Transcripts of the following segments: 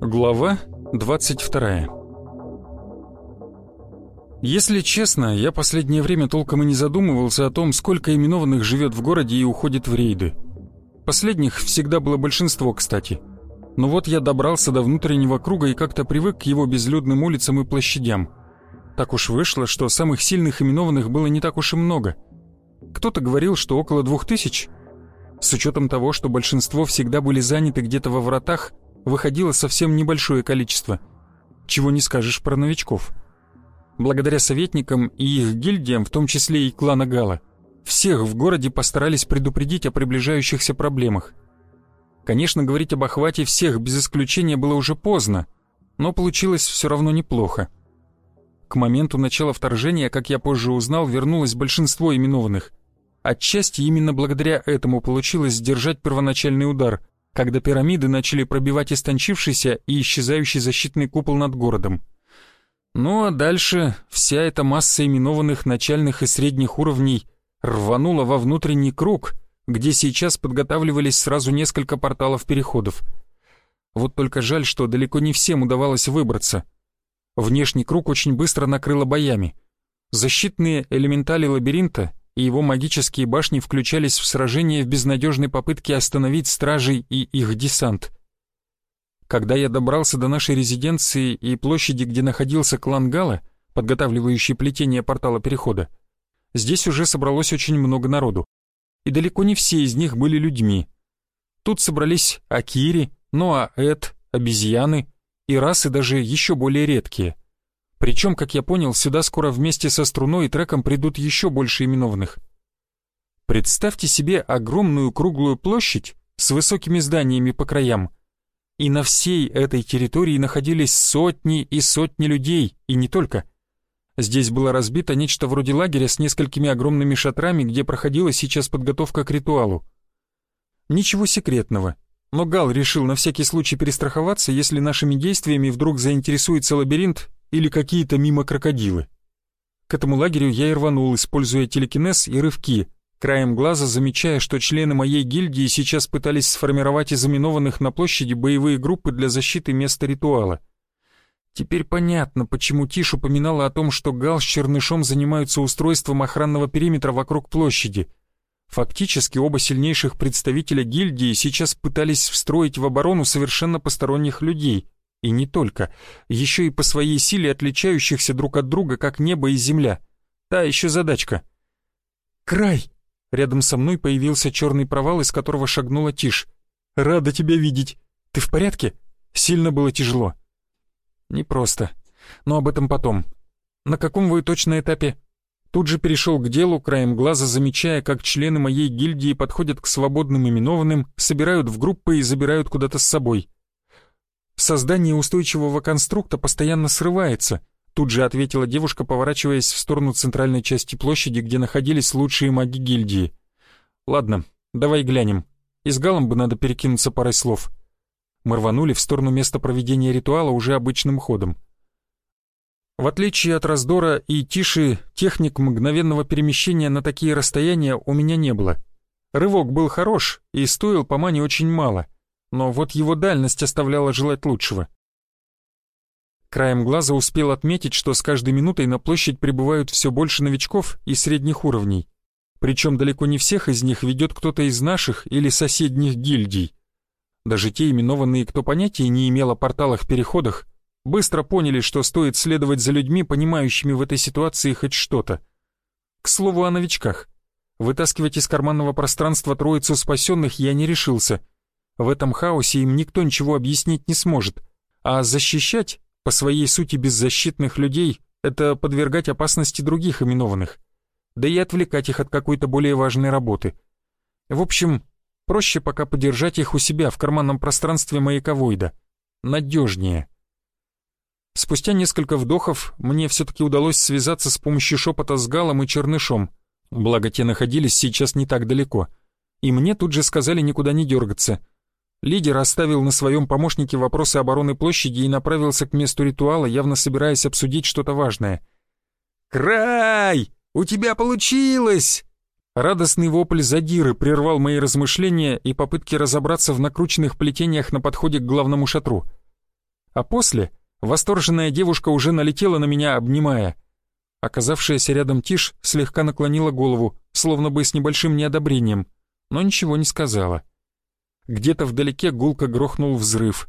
Глава 22 Если честно, я последнее время толком и не задумывался о том, сколько именованных живет в городе и уходит в рейды. Последних всегда было большинство, кстати. Но вот я добрался до внутреннего круга и как-то привык к его безлюдным улицам и площадям. Так уж вышло, что самых сильных именованных было не так уж и много. Кто-то говорил, что около двух тысяч. С учетом того, что большинство всегда были заняты где-то во вратах, выходило совсем небольшое количество. Чего не скажешь про новичков. Благодаря советникам и их гильдиям, в том числе и клана Гала, всех в городе постарались предупредить о приближающихся проблемах. Конечно, говорить об охвате всех без исключения было уже поздно, но получилось все равно неплохо. К моменту начала вторжения, как я позже узнал, вернулось большинство именованных. Отчасти именно благодаря этому получилось сдержать первоначальный удар – когда пирамиды начали пробивать истончившийся и исчезающий защитный купол над городом. Ну а дальше вся эта масса именованных начальных и средних уровней рванула во внутренний круг, где сейчас подготавливались сразу несколько порталов переходов. Вот только жаль, что далеко не всем удавалось выбраться. Внешний круг очень быстро накрыло боями. Защитные элементали лабиринта и его магические башни включались в сражение в безнадежной попытке остановить стражей и их десант. Когда я добрался до нашей резиденции и площади, где находился клан Гала, подготавливающий плетение портала перехода, здесь уже собралось очень много народу. И далеко не все из них были людьми. Тут собрались Акири, Ноаэт, обезьяны и расы даже еще более редкие — причем, как я понял, сюда скоро вместе со струной и треком придут еще больше именованных. Представьте себе огромную круглую площадь с высокими зданиями по краям. И на всей этой территории находились сотни и сотни людей, и не только. Здесь было разбито нечто вроде лагеря с несколькими огромными шатрами, где проходила сейчас подготовка к ритуалу. Ничего секретного, но Гал решил на всякий случай перестраховаться, если нашими действиями вдруг заинтересуется лабиринт или какие-то мимо крокодилы. К этому лагерю я и рванул, используя телекинез и рывки, краем глаза замечая, что члены моей гильдии сейчас пытались сформировать из заминованных на площади боевые группы для защиты места ритуала. Теперь понятно, почему Тиш упоминала о том, что Гал с Чернышом занимаются устройством охранного периметра вокруг площади. Фактически оба сильнейших представителя гильдии сейчас пытались встроить в оборону совершенно посторонних людей, и не только, еще и по своей силе отличающихся друг от друга, как небо и земля. Та еще задачка. «Край!» Рядом со мной появился черный провал, из которого шагнула Тишь. «Рада тебя видеть. Ты в порядке?» Сильно было тяжело. «Непросто. Но об этом потом. На каком вы точно этапе?» Тут же перешел к делу, краем глаза замечая, как члены моей гильдии подходят к свободным именованным, собирают в группы и забирают куда-то с собой. Создание устойчивого конструкта постоянно срывается, тут же ответила девушка, поворачиваясь в сторону центральной части площади, где находились лучшие маги гильдии. Ладно, давай глянем. И с Галом бы надо перекинуться парой слов. Мы рванули в сторону места проведения ритуала уже обычным ходом. В отличие от раздора и тиши, техник мгновенного перемещения на такие расстояния у меня не было. Рывок был хорош и стоил по мане очень мало но вот его дальность оставляла желать лучшего. Краем глаза успел отметить, что с каждой минутой на площадь прибывают все больше новичков и средних уровней. Причем далеко не всех из них ведет кто-то из наших или соседних гильдий. Даже те именованные, кто понятия не имел о порталах-переходах, быстро поняли, что стоит следовать за людьми, понимающими в этой ситуации хоть что-то. К слову о новичках. Вытаскивать из карманного пространства троицу спасенных я не решился — в этом хаосе им никто ничего объяснить не сможет, а защищать, по своей сути беззащитных людей, это подвергать опасности других именованных, да и отвлекать их от какой-то более важной работы. В общем, проще пока подержать их у себя в карманном пространстве маяка Войда. Надежнее. Спустя несколько вдохов мне все-таки удалось связаться с помощью шепота с Галом и Чернышом, благо те находились сейчас не так далеко. И мне тут же сказали никуда не дергаться. Лидер оставил на своем помощнике вопросы обороны площади и направился к месту ритуала, явно собираясь обсудить что-то важное. «Край! У тебя получилось!» Радостный вопль задиры прервал мои размышления и попытки разобраться в накрученных плетениях на подходе к главному шатру. А после восторженная девушка уже налетела на меня, обнимая. Оказавшаяся рядом Тиш слегка наклонила голову, словно бы с небольшим неодобрением, но ничего не сказала. Где-то вдалеке гулко грохнул взрыв.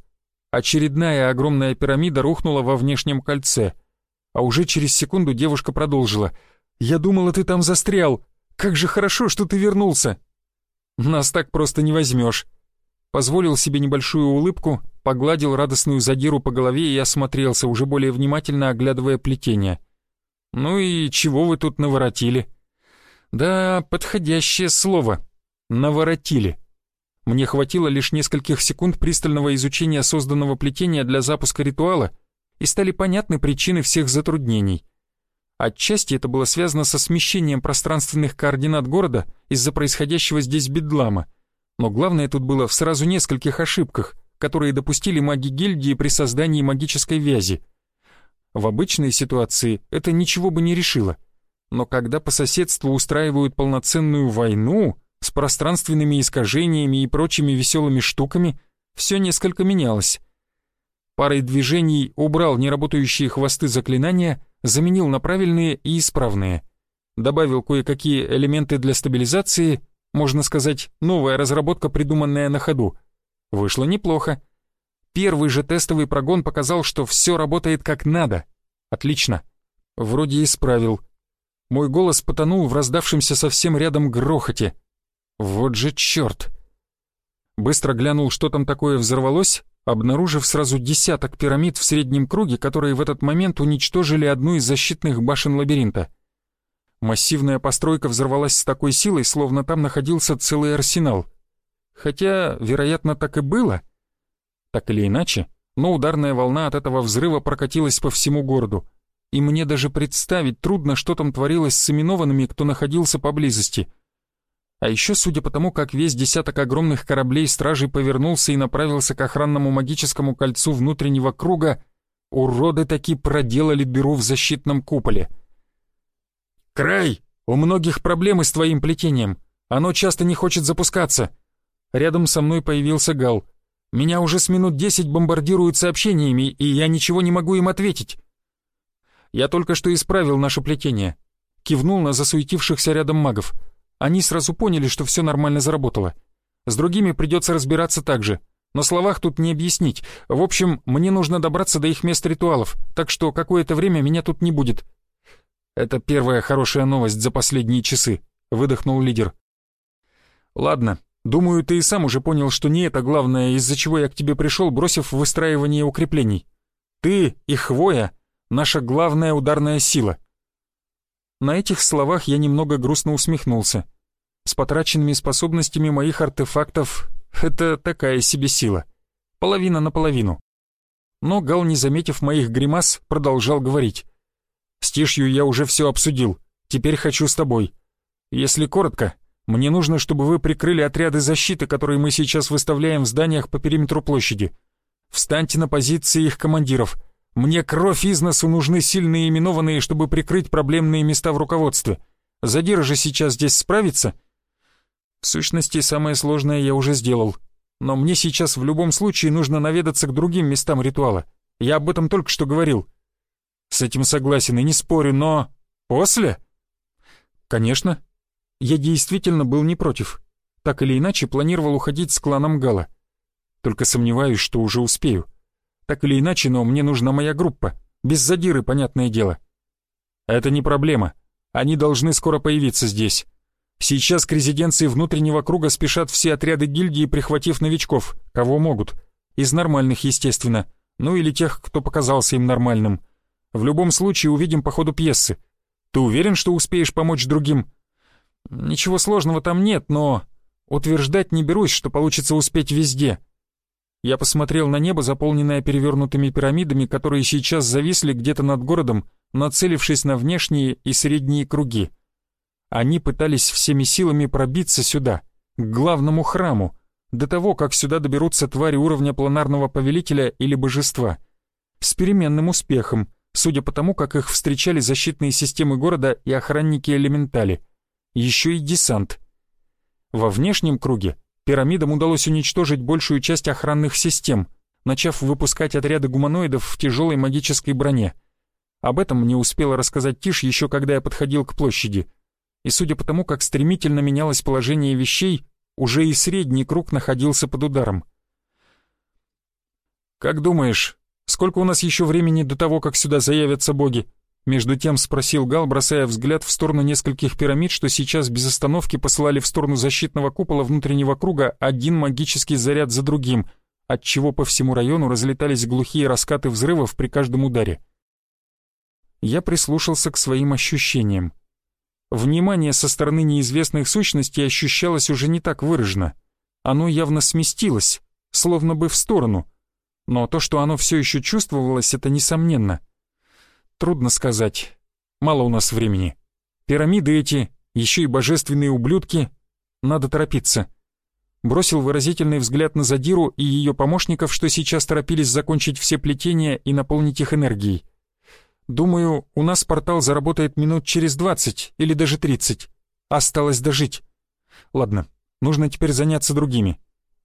Очередная огромная пирамида рухнула во внешнем кольце. А уже через секунду девушка продолжила. «Я думала, ты там застрял!» Как же хорошо, что ты вернулся!» «Нас так просто не возьмешь!» Позволил себе небольшую улыбку, погладил радостную задиру по голове и осмотрелся, уже более внимательно оглядывая плетение. «Ну и чего вы тут наворотили?» «Да, подходящее слово. Наворотили». Мне хватило лишь нескольких секунд пристального изучения созданного плетения для запуска ритуала, и стали понятны причины всех затруднений. Отчасти это было связано со смещением пространственных координат города из-за происходящего здесь бедлама. Но главное тут было в сразу нескольких ошибках, которые допустили маги гильдии при создании магической вязи. В обычной ситуации это ничего бы не решило. Но когда по соседству устраивают полноценную войну с пространственными искажениями и прочими веселыми штуками, все несколько менялось. Парой движений убрал неработающие хвосты заклинания — заменил на правильные и исправные. Добавил кое-какие элементы для стабилизации, можно сказать, новая разработка, придуманная на ходу. Вышло неплохо. Первый же тестовый прогон показал, что все работает как надо. Отлично. Вроде исправил. Мой голос потонул в раздавшемся совсем рядом грохоте. Вот же черт! Быстро глянул, что там такое взорвалось, обнаружив сразу десяток пирамид в среднем круге, которые в этот момент уничтожили одну из защитных башен лабиринта. Массивная постройка взорвалась с такой силой, словно там находился целый арсенал. Хотя, вероятно, так и было. Так или иначе, но ударная волна от этого взрыва прокатилась по всему городу, и мне даже представить трудно, что там творилось с именованными, кто находился поблизости — а еще, судя по тому, как весь десяток огромных кораблей стражей повернулся и направился к охранному магическому кольцу внутреннего круга, уроды таки проделали дыру в защитном куполе. «Край! У многих проблемы с твоим плетением. Оно часто не хочет запускаться». Рядом со мной появился Гал. «Меня уже с минут десять бомбардируют сообщениями, и я ничего не могу им ответить». «Я только что исправил наше плетение». Кивнул на засуетившихся рядом магов. Они сразу поняли, что все нормально заработало. С другими придется разбираться так же. На словах тут не объяснить. В общем, мне нужно добраться до их мест ритуалов, так что какое-то время меня тут не будет. Это первая хорошая новость за последние часы, выдохнул лидер. Ладно, думаю, ты и сам уже понял, что не это главное, из-за чего я к тебе пришел, бросив выстраивание укреплений. Ты и Хвоя — наша главная ударная сила. На этих словах я немного грустно усмехнулся. С потраченными способностями моих артефактов это такая себе сила. Половина на половину. Но Гал, не заметив моих гримас, продолжал говорить. «С Тишью я уже все обсудил. Теперь хочу с тобой. Если коротко, мне нужно, чтобы вы прикрыли отряды защиты, которые мы сейчас выставляем в зданиях по периметру площади. Встаньте на позиции их командиров. Мне кровь из носу нужны сильные именованные, чтобы прикрыть проблемные места в руководстве. Задира же сейчас здесь справится?» В сущности, самое сложное я уже сделал. Но мне сейчас в любом случае нужно наведаться к другим местам ритуала. Я об этом только что говорил. С этим согласен и не спорю, но... После? Конечно. Я действительно был не против. Так или иначе, планировал уходить с кланом Гала. Только сомневаюсь, что уже успею. Так или иначе, но мне нужна моя группа. Без задиры, понятное дело. Это не проблема. Они должны скоро появиться здесь. Сейчас к резиденции внутреннего круга спешат все отряды гильдии, прихватив новичков, кого могут. Из нормальных, естественно. Ну или тех, кто показался им нормальным. В любом случае увидим по ходу пьесы. Ты уверен, что успеешь помочь другим? Ничего сложного там нет, но... Утверждать не берусь, что получится успеть везде. Я посмотрел на небо, заполненное перевернутыми пирамидами, которые сейчас зависли где-то над городом, нацелившись на внешние и средние круги. Они пытались всеми силами пробиться сюда, к главному храму, до того, как сюда доберутся твари уровня планарного повелителя или божества. С переменным успехом, судя по тому, как их встречали защитные системы города и охранники-элементали. Еще и десант. Во внешнем круге пирамидам удалось уничтожить большую часть охранных систем, начав выпускать отряды гуманоидов в тяжелой магической броне. Об этом мне успела рассказать Тиш еще когда я подходил к площади. И судя по тому, как стремительно менялось положение вещей, уже и средний круг находился под ударом. «Как думаешь, сколько у нас еще времени до того, как сюда заявятся боги?» Между тем спросил Гал, бросая взгляд в сторону нескольких пирамид, что сейчас без остановки посылали в сторону защитного купола внутреннего круга один магический заряд за другим, отчего по всему району разлетались глухие раскаты взрывов при каждом ударе. Я прислушался к своим ощущениям. Внимание со стороны неизвестных сущностей ощущалось уже не так выраженно. Оно явно сместилось, словно бы в сторону. Но то, что оно все еще чувствовалось, это несомненно — Трудно сказать. Мало у нас времени. Пирамиды эти, еще и божественные ублюдки. Надо торопиться. Бросил выразительный взгляд на Задиру и ее помощников, что сейчас торопились закончить все плетения и наполнить их энергией. Думаю, у нас портал заработает минут через двадцать или даже тридцать. Осталось дожить. Ладно, нужно теперь заняться другими.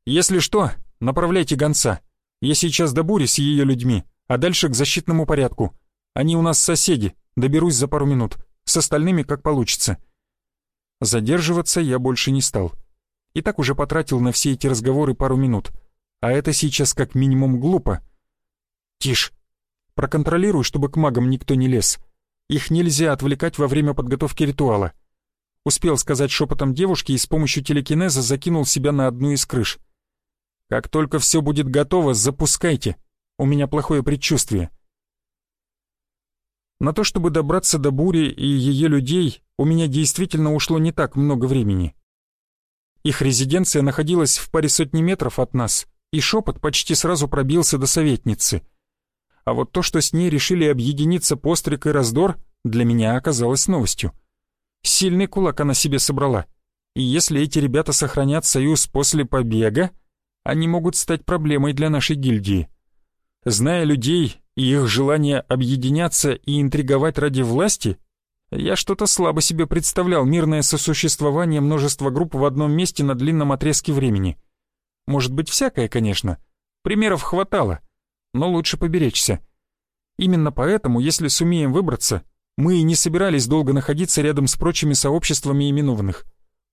Если что, направляйте гонца. Я сейчас до бури с ее людьми, а дальше к защитному порядку. Они у нас соседи, доберусь за пару минут. С остальными как получится». Задерживаться я больше не стал. И так уже потратил на все эти разговоры пару минут. А это сейчас как минимум глупо. «Тише. Проконтролируй, чтобы к магам никто не лез. Их нельзя отвлекать во время подготовки ритуала». Успел сказать шепотом девушке и с помощью телекинеза закинул себя на одну из крыш. «Как только все будет готово, запускайте. У меня плохое предчувствие». На то, чтобы добраться до бури и ее людей, у меня действительно ушло не так много времени. Их резиденция находилась в паре сотни метров от нас, и шепот почти сразу пробился до советницы. А вот то, что с ней решили объединиться Пострик и Раздор, для меня оказалось новостью. Сильный кулак она себе собрала, и если эти ребята сохранят союз после побега, они могут стать проблемой для нашей гильдии. Зная людей и их желание объединяться и интриговать ради власти, я что-то слабо себе представлял мирное сосуществование множества групп в одном месте на длинном отрезке времени. Может быть, всякое, конечно. Примеров хватало, но лучше поберечься. Именно поэтому, если сумеем выбраться, мы и не собирались долго находиться рядом с прочими сообществами именованных.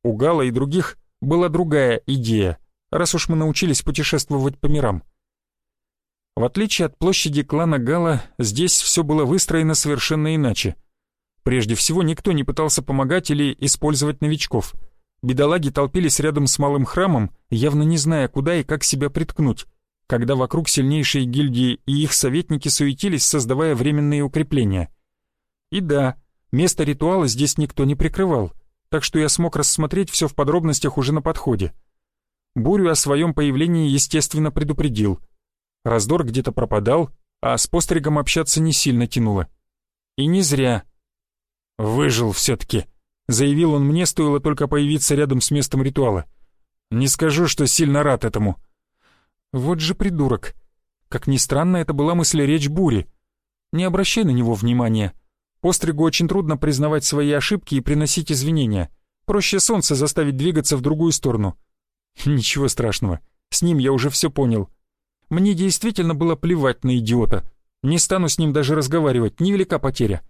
У Гала и других была другая идея, раз уж мы научились путешествовать по мирам — в отличие от площади клана Гала, здесь все было выстроено совершенно иначе. Прежде всего, никто не пытался помогать или использовать новичков. Бедолаги толпились рядом с малым храмом, явно не зная, куда и как себя приткнуть, когда вокруг сильнейшие гильдии и их советники суетились, создавая временные укрепления. И да, место ритуала здесь никто не прикрывал, так что я смог рассмотреть все в подробностях уже на подходе. Бурю о своем появлении, естественно, предупредил — Раздор где-то пропадал, а с постригом общаться не сильно тянуло. И не зря. «Выжил все-таки», — заявил он мне, стоило только появиться рядом с местом ритуала. «Не скажу, что сильно рад этому». Вот же придурок. Как ни странно, это была мысль речь бури. Не обращай на него внимания. Постригу очень трудно признавать свои ошибки и приносить извинения. Проще солнце заставить двигаться в другую сторону. Ничего страшного. С ним я уже все понял. Мне действительно было плевать на идиота. Не стану с ним даже разговаривать, невелика потеря.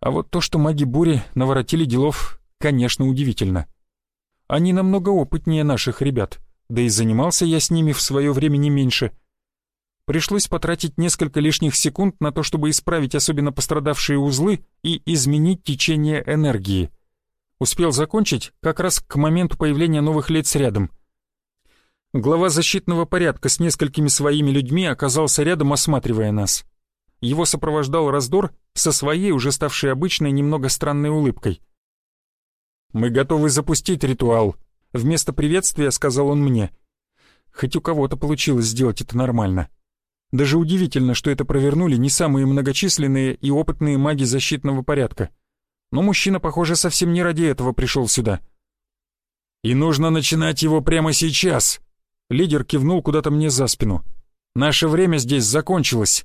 А вот то, что маги бури наворотили делов, конечно, удивительно. Они намного опытнее наших ребят, да и занимался я с ними в свое время не меньше. Пришлось потратить несколько лишних секунд на то, чтобы исправить особенно пострадавшие узлы и изменить течение энергии. Успел закончить как раз к моменту появления новых лиц рядом — Глава защитного порядка с несколькими своими людьми оказался рядом, осматривая нас. Его сопровождал раздор со своей, уже ставшей обычной, немного странной улыбкой. «Мы готовы запустить ритуал», — вместо приветствия сказал он мне. Хоть у кого-то получилось сделать это нормально. Даже удивительно, что это провернули не самые многочисленные и опытные маги защитного порядка. Но мужчина, похоже, совсем не ради этого пришел сюда. «И нужно начинать его прямо сейчас!» Лидер кивнул куда-то мне за спину. «Наше время здесь закончилось!»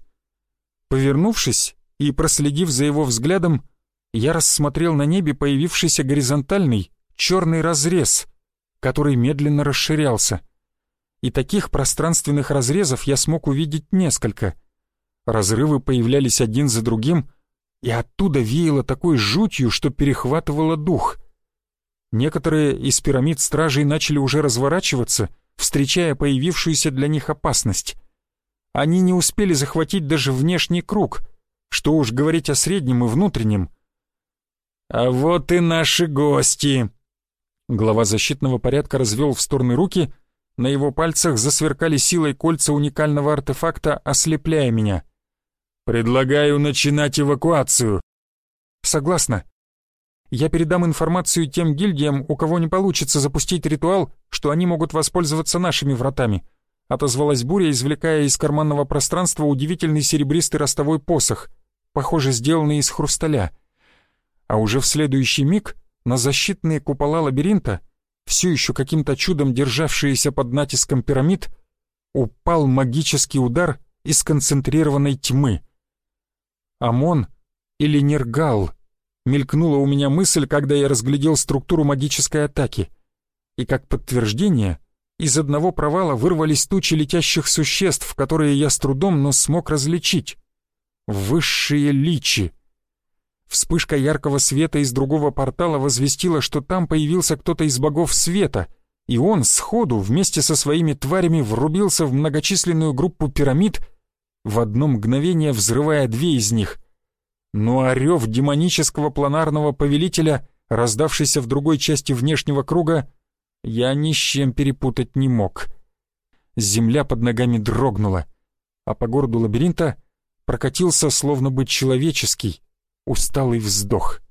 Повернувшись и проследив за его взглядом, я рассмотрел на небе появившийся горизонтальный черный разрез, который медленно расширялся. И таких пространственных разрезов я смог увидеть несколько. Разрывы появлялись один за другим, и оттуда веяло такой жутью, что перехватывало дух. Некоторые из пирамид стражей начали уже разворачиваться, встречая появившуюся для них опасность. Они не успели захватить даже внешний круг, что уж говорить о среднем и внутреннем. «А вот и наши гости!» Глава защитного порядка развел в стороны руки, на его пальцах засверкали силой кольца уникального артефакта, ослепляя меня. «Предлагаю начинать эвакуацию». «Согласна. Я передам информацию тем гильдиям, у кого не получится запустить ритуал, что они могут воспользоваться нашими вратами», отозвалась Буря, извлекая из карманного пространства удивительный серебристый ростовой посох, похоже, сделанный из хрусталя. А уже в следующий миг на защитные купола лабиринта, все еще каким-то чудом державшиеся под натиском пирамид, упал магический удар из концентрированной тьмы. Амон или Нергал мелькнула у меня мысль, когда я разглядел структуру магической атаки. И как подтверждение, из одного провала вырвались тучи летящих существ, которые я с трудом, но смог различить. Высшие личи. Вспышка яркого света из другого портала возвестила, что там появился кто-то из богов света, и он сходу вместе со своими тварями врубился в многочисленную группу пирамид, в одно мгновение взрывая две из них. Но орев демонического планарного повелителя, раздавшийся в другой части внешнего круга, я ни с чем перепутать не мог. Земля под ногами дрогнула, а по городу лабиринта прокатился словно бы человеческий, усталый вздох.